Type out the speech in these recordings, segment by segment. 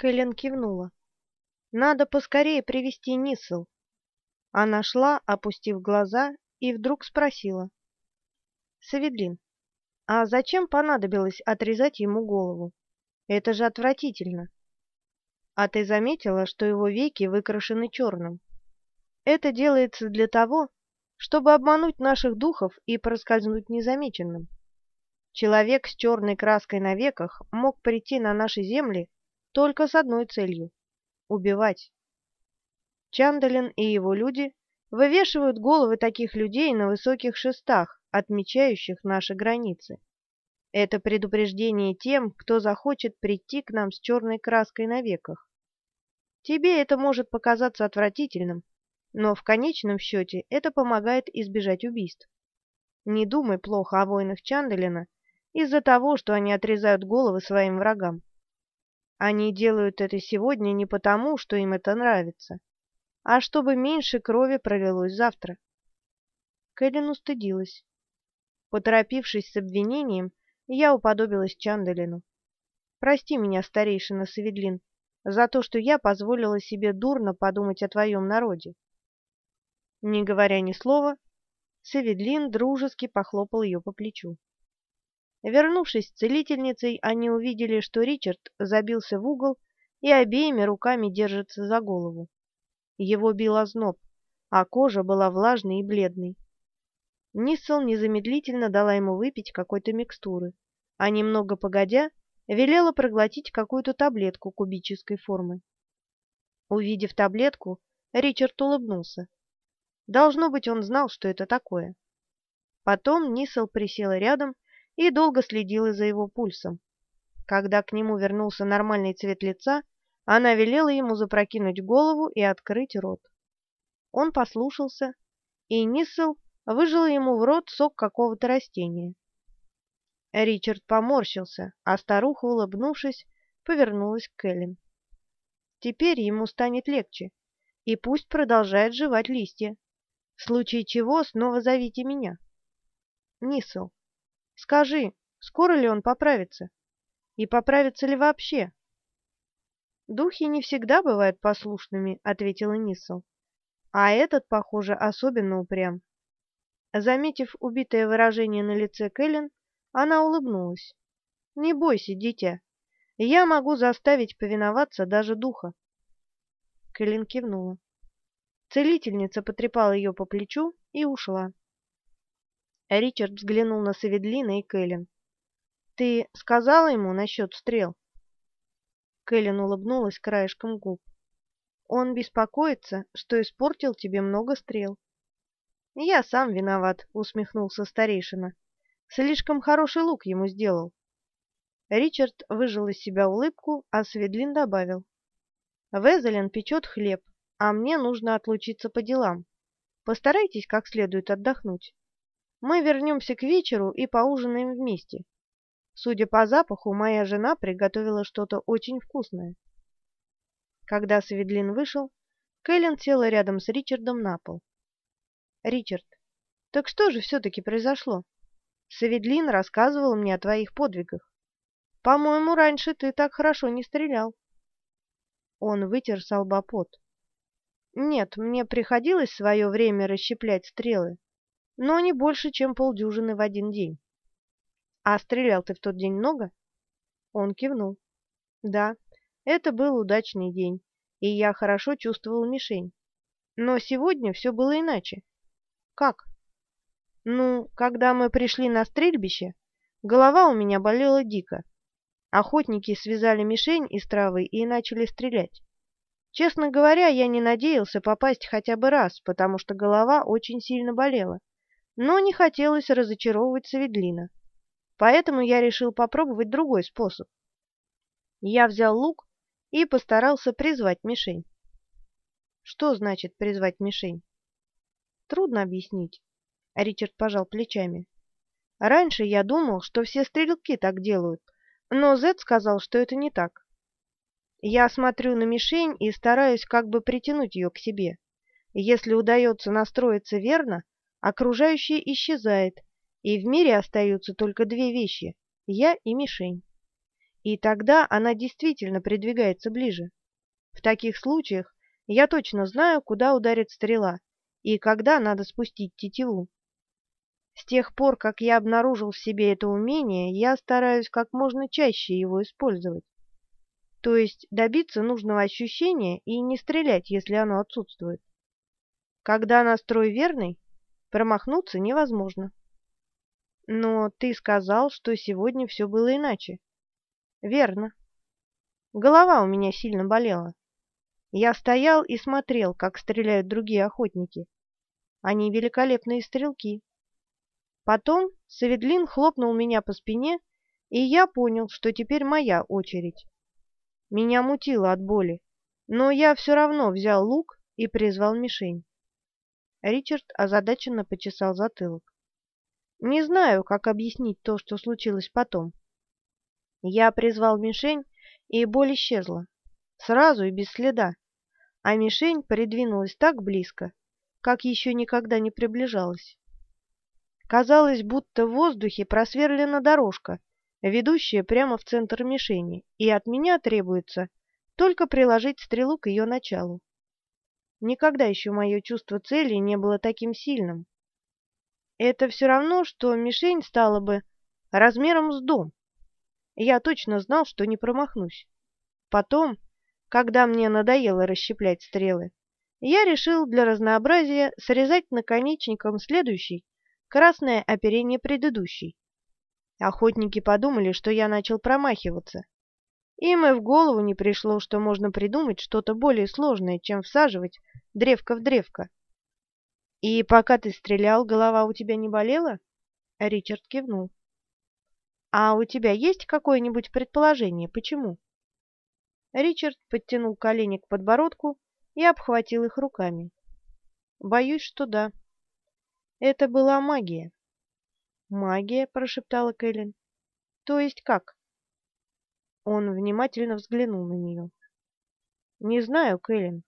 Кэлен кивнула. «Надо поскорее привести Ниссел». Она шла, опустив глаза, и вдруг спросила. «Саведлин, а зачем понадобилось отрезать ему голову? Это же отвратительно!» «А ты заметила, что его веки выкрашены черным? Это делается для того, чтобы обмануть наших духов и проскользнуть незамеченным. Человек с черной краской на веках мог прийти на наши земли только с одной целью — убивать. Чандалин и его люди вывешивают головы таких людей на высоких шестах, отмечающих наши границы. Это предупреждение тем, кто захочет прийти к нам с черной краской на веках. Тебе это может показаться отвратительным, но в конечном счете это помогает избежать убийств. Не думай плохо о воинах Чандалина из-за того, что они отрезают головы своим врагам. Они делают это сегодня не потому, что им это нравится, а чтобы меньше крови пролилось завтра. Кэлен устыдилась. Поторопившись с обвинением, я уподобилась Чандалину. Прости меня, старейшина Саведлин, за то, что я позволила себе дурно подумать о твоем народе. Не говоря ни слова, Саведлин дружески похлопал ее по плечу. Вернувшись с целительницей, они увидели, что Ричард забился в угол и обеими руками держится за голову. Его бил озноб, а кожа была влажной и бледной. Ниссел незамедлительно дала ему выпить какой-то микстуры, а немного погодя велела проглотить какую-то таблетку кубической формы. Увидев таблетку, Ричард улыбнулся. Должно быть, он знал, что это такое. Потом Нисел присела рядом и долго следила за его пульсом. Когда к нему вернулся нормальный цвет лица, она велела ему запрокинуть голову и открыть рот. Он послушался, и Нисел выжила ему в рот сок какого-то растения. Ричард поморщился, а старуха, улыбнувшись, повернулась к Эллен. Теперь ему станет легче, и пусть продолжает жевать листья. В случае чего снова зовите меня. Нисел, скажи, скоро ли он поправится? И поправится ли вообще? Духи не всегда бывают послушными, ответила Нисел. А этот, похоже, особенно упрям. Заметив убитое выражение на лице Кэлен, она улыбнулась. «Не бойся, дитя. Я могу заставить повиноваться даже духа». Кэлен кивнула. Целительница потрепала ее по плечу и ушла. Ричард взглянул на Саведлина и Кэлен. «Ты сказала ему насчет стрел?» Кэлен улыбнулась краешком губ. «Он беспокоится, что испортил тебе много стрел». «Я сам виноват», — усмехнулся старейшина. «Слишком хороший лук ему сделал». Ричард выжил из себя улыбку, а Сведлин добавил. «Везелин печет хлеб, а мне нужно отлучиться по делам. Постарайтесь как следует отдохнуть. Мы вернемся к вечеру и поужинаем вместе. Судя по запаху, моя жена приготовила что-то очень вкусное. Когда Сведлин вышел, Кэлен села рядом с Ричардом на пол. «Ричард, так что же все-таки произошло? Саведлин рассказывал мне о твоих подвигах. По-моему, раньше ты так хорошо не стрелял». Он вытер с. Нет, мне приходилось в свое время расщеплять стрелы, но не больше, чем полдюжины в один день. А стрелял ты в тот день много? Он кивнул. Да, это был удачный день, и я хорошо чувствовал мишень. Но сегодня все было иначе. Как? Ну, когда мы пришли на стрельбище, голова у меня болела дико. Охотники связали мишень из травы и начали стрелять. Честно говоря, я не надеялся попасть хотя бы раз, потому что голова очень сильно болела, но не хотелось разочаровывать Саведлина. Поэтому я решил попробовать другой способ. Я взял лук и постарался призвать мишень. Что значит призвать мишень? Трудно объяснить. Ричард пожал плечами. Раньше я думал, что все стрелки так делают, но Зед сказал, что это не так. Я смотрю на мишень и стараюсь как бы притянуть ее к себе. Если удается настроиться верно, окружающее исчезает, и в мире остаются только две вещи — я и мишень. и тогда она действительно придвигается ближе. В таких случаях я точно знаю, куда ударит стрела и когда надо спустить тетиву. С тех пор, как я обнаружил в себе это умение, я стараюсь как можно чаще его использовать. То есть добиться нужного ощущения и не стрелять, если оно отсутствует. Когда настрой верный, промахнуться невозможно. Но ты сказал, что сегодня все было иначе. Верно. Голова у меня сильно болела. Я стоял и смотрел, как стреляют другие охотники. Они великолепные стрелки. Потом Саведлин хлопнул меня по спине, и я понял, что теперь моя очередь. Меня мутило от боли, но я все равно взял лук и призвал мишень. Ричард озадаченно почесал затылок. Не знаю, как объяснить то, что случилось потом. Я призвал мишень, и боль исчезла. Сразу и без следа. А мишень придвинулась так близко, как еще никогда не приближалась. Казалось, будто в воздухе просверлена дорожка, ведущая прямо в центр мишени, и от меня требуется только приложить стрелу к ее началу. Никогда еще мое чувство цели не было таким сильным. Это все равно, что мишень стала бы размером с дом. Я точно знал, что не промахнусь. Потом, когда мне надоело расщеплять стрелы, я решил для разнообразия срезать наконечником следующий красное оперение предыдущей. Охотники подумали, что я начал промахиваться. Им и в голову не пришло, что можно придумать что-то более сложное, чем всаживать древко в древко. «И пока ты стрелял, голова у тебя не болела?» Ричард кивнул. «А у тебя есть какое-нибудь предположение, почему?» Ричард подтянул колени к подбородку и обхватил их руками. «Боюсь, что да». Это была магия. «Магия?» — прошептала Кэлен. «То есть как?» Он внимательно взглянул на нее. «Не знаю, Кэлен,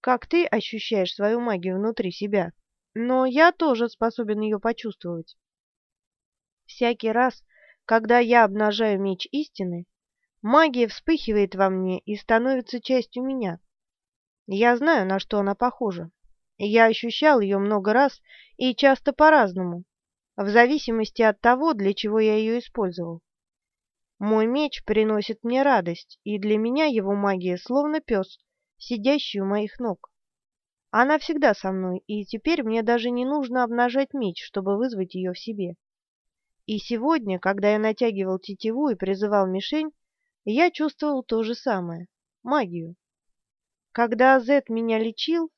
как ты ощущаешь свою магию внутри себя, но я тоже способен ее почувствовать. Всякий раз, когда я обнажаю меч истины, магия вспыхивает во мне и становится частью меня. Я знаю, на что она похожа. Я ощущал ее много раз и часто по-разному, в зависимости от того, для чего я ее использовал. Мой меч приносит мне радость, и для меня его магия словно пес, сидящий у моих ног. Она всегда со мной, и теперь мне даже не нужно обнажать меч, чтобы вызвать ее в себе. И сегодня, когда я натягивал тетиву и призывал мишень, я чувствовал то же самое — магию. Когда Зет меня лечил,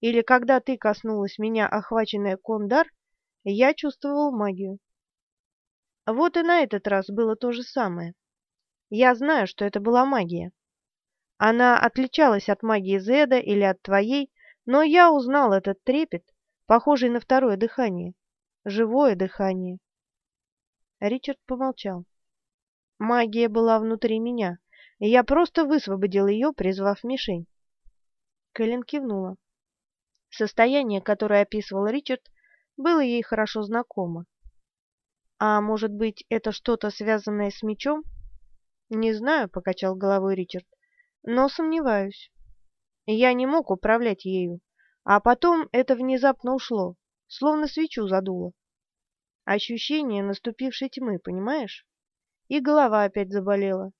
или когда ты коснулась меня, охваченная Кондар, я чувствовал магию. Вот и на этот раз было то же самое. Я знаю, что это была магия. Она отличалась от магии Зеда или от твоей, но я узнал этот трепет, похожий на второе дыхание, живое дыхание. Ричард помолчал. Магия была внутри меня, и я просто высвободил ее, призвав мишень. Кэлен кивнула. Состояние, которое описывал Ричард, было ей хорошо знакомо. А может быть, это что-то связанное с мечом? Не знаю, покачал головой Ричард, но сомневаюсь. Я не мог управлять ею, а потом это внезапно ушло, словно свечу задуло. Ощущение наступившей тьмы, понимаешь? И голова опять заболела.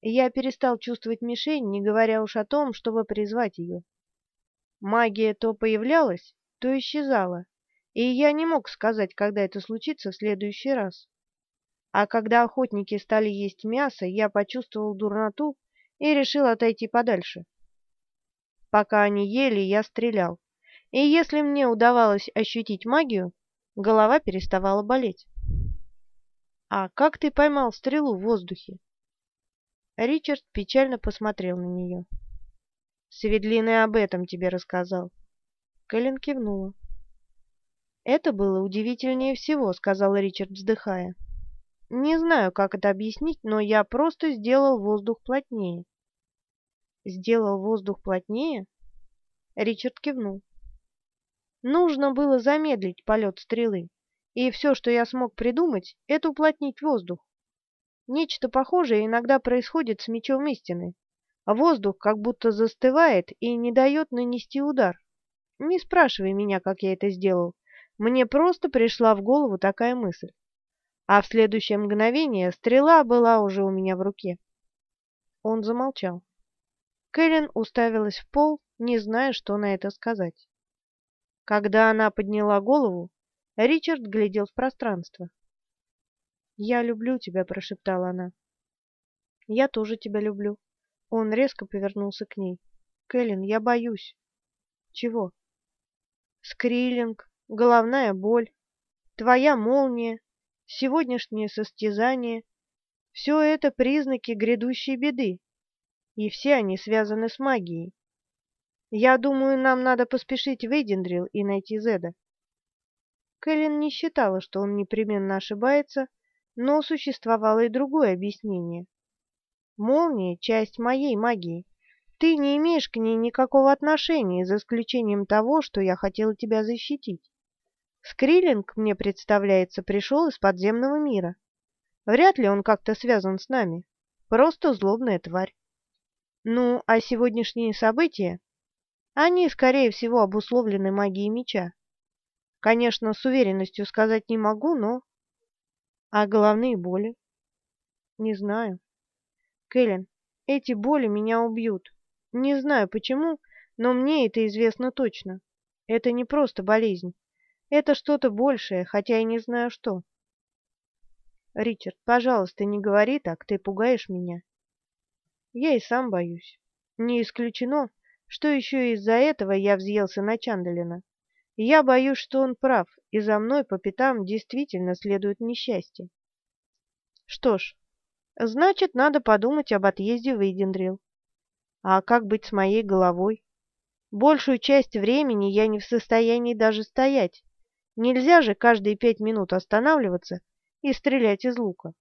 Я перестал чувствовать мишень, не говоря уж о том, чтобы призвать ее. Магия то появлялась, то исчезала, и я не мог сказать, когда это случится в следующий раз. А когда охотники стали есть мясо, я почувствовал дурноту и решил отойти подальше. Пока они ели, я стрелял, и если мне удавалось ощутить магию, голова переставала болеть. «А как ты поймал стрелу в воздухе?» Ричард печально посмотрел на нее. Севедлин и об этом тебе рассказал. Кэлен кивнула. Это было удивительнее всего, сказал Ричард, вздыхая. Не знаю, как это объяснить, но я просто сделал воздух плотнее. Сделал воздух плотнее? Ричард кивнул. Нужно было замедлить полет стрелы, и все, что я смог придумать, это уплотнить воздух. Нечто похожее иногда происходит с мечом истины. Воздух как будто застывает и не дает нанести удар. Не спрашивай меня, как я это сделал. Мне просто пришла в голову такая мысль. А в следующее мгновение стрела была уже у меня в руке. Он замолчал. Кэлен уставилась в пол, не зная, что на это сказать. Когда она подняла голову, Ричард глядел в пространство. «Я люблю тебя», — прошептала она. «Я тоже тебя люблю». Он резко повернулся к ней. «Кэлен, я боюсь». «Чего?» «Скриллинг, головная боль, твоя молния, сегодняшнее состязание — все это признаки грядущей беды, и все они связаны с магией. Я думаю, нам надо поспешить в Эйдендрил и найти Зеда». Кэлен не считала, что он непременно ошибается, но существовало и другое объяснение. Молния — часть моей магии. Ты не имеешь к ней никакого отношения, за исключением того, что я хотела тебя защитить. Скриллинг, мне представляется, пришел из подземного мира. Вряд ли он как-то связан с нами. Просто злобная тварь. Ну, а сегодняшние события? Они, скорее всего, обусловлены магией меча. Конечно, с уверенностью сказать не могу, но... А головные боли? Не знаю. Кэлен, эти боли меня убьют. Не знаю почему, но мне это известно точно. Это не просто болезнь. Это что-то большее, хотя и не знаю что. Ричард, пожалуйста, не говори так, ты пугаешь меня. Я и сам боюсь. Не исключено, что еще из-за этого я взъелся на Чандалина. Я боюсь, что он прав, и за мной по пятам действительно следует несчастье. Что ж, значит, надо подумать об отъезде в Идендрил. А как быть с моей головой? Большую часть времени я не в состоянии даже стоять. Нельзя же каждые пять минут останавливаться и стрелять из лука.